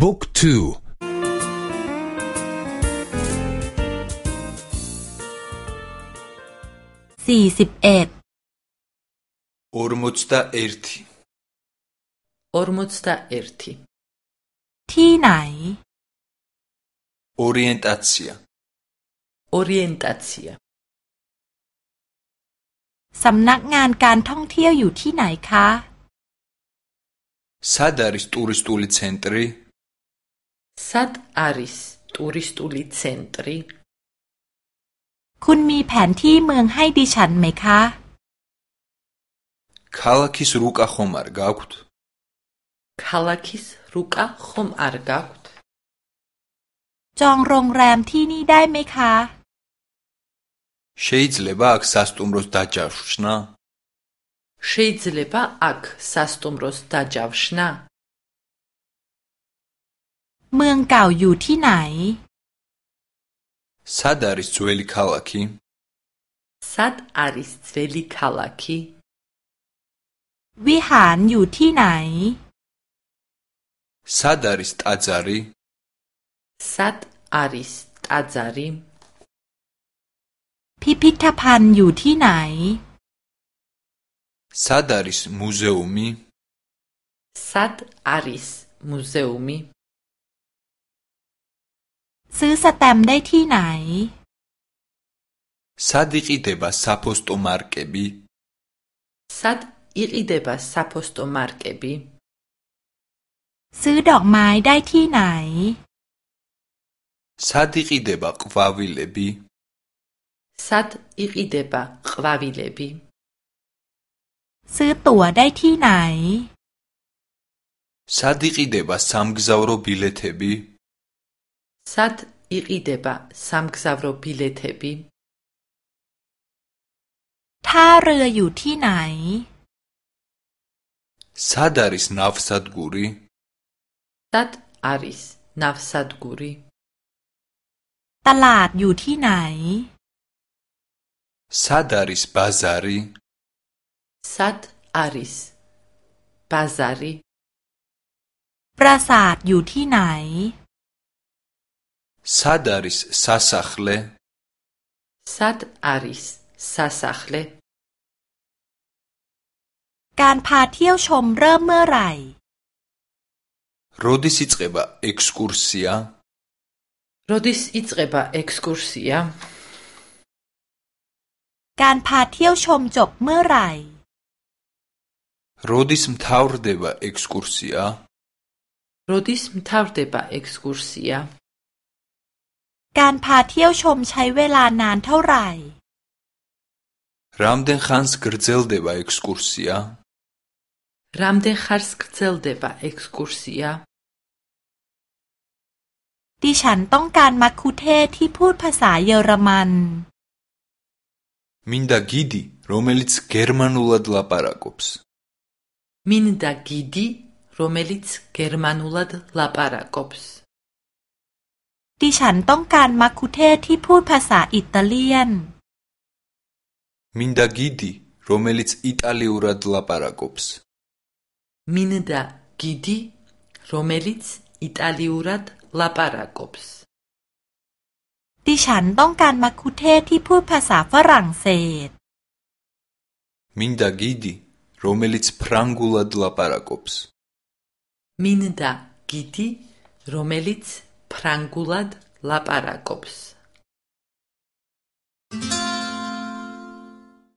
บุ๊กทูสี่สิบเอ็ดออร์มุตตาเอร์ทีออร์มุตตาเอร์ทีที่ไหนออรเรนตัซียออรเรนตัซียสำนักงานการท่องเที่ยวอยู่ที่ไหนคะซาดาริสตูริสตูลิเซนตรี სად არის ტურისტული ცენტრი? คุณมีแผนที่เมืองให้ดิฉันไหมคะ? ქალაქის რუკა ხომ არ გაქვთ? ქალაქის რუკა ხომ არ გაქვთ? จองโรงแรมที่นี่ได้ไหมคะ? შეიძლება აქ სასტუმროს დაჯავშნა? შეიძლება აქ სასტუმროს დაჯავშნა? เมืองเก่าอยู่ที่ไหนซาดาริสเวลิคาล ლ ა ีซาดาริสเวลิคาล ა ლ ีวิหารอยู่ที่ไหนซาดาริสตาจารีซาดาริสตาจารีพิพิธภัณฑ์อยู่ที่ไหนดาริสมูเซอุมีซาดาริสมูเซอุมีซื้อสแตมได้ที่ไหน სად იყიდება საფოსტო მარკები? სად იყიდება საფოსტო მარკები? ซื้อดอกไม้ได้ที่ไหน სად იყიდება ყვავილები? სად იყიდება ყვავილები? ซื้อตั๋วได้ที่ไหน სად იყიდება სამგზავრო ბილეთები? სად იყიდება სამგზავრო ბილეთები? ท่าเรืออยู่ที่ไหน სად არის ნავსადგური? სად არის ნავსადგური? ตลาดอยู่ที่ไหน სად არის ბაზარი? სად არის ბაზარი? ปราสาทอยู่ที่ไหน სად არის სასახლე? სად არის სასახლე? การ пахтиел шом рэм мэрай. როდის იწყება ექსკურსია? როდის იწყება ექსკურსია? การ пахтиел шом жоб мэрай. როდის მთავრდება ექსკურსია? როდის მთავრდება ექსკურსია? การพาเที่ยวชมใช้เวลานานเท่าไหร่รามเดนฮันส์กรเซลเดบาเอ็กซ์คูร์ซีอารามเดนฮันส์กรเซลเดบาเอ็กซ์คูร์ซีอาดิฉันต้องการมักคุเทศที่พูดภาษาเยอรมัน มินดากิดีโรเมลิตส์เยอรมันูลัดลาปารากุปส์มินดากิดีโรเมลิตส์เยอรมันูลัดลาปารากุปส์ดิฉันต้องการมักคุเทศที่พูดภาษาอิตาเลียน มินดา กิดีโรเมลิสอิตาลีอุราดลาปารากอบส์มินดากิดีโรเมลิสอิตาลีอุราดลาปารากอบส์ดิฉันต้องการมักคุเทศที่พูดภาษาฝรั่งเศสมินดากิดีโรเมลิสฟรังกูลาดลาปารากอบส์มินดากิดีโรเมลิส ფრანგულად ლაპარაკობს.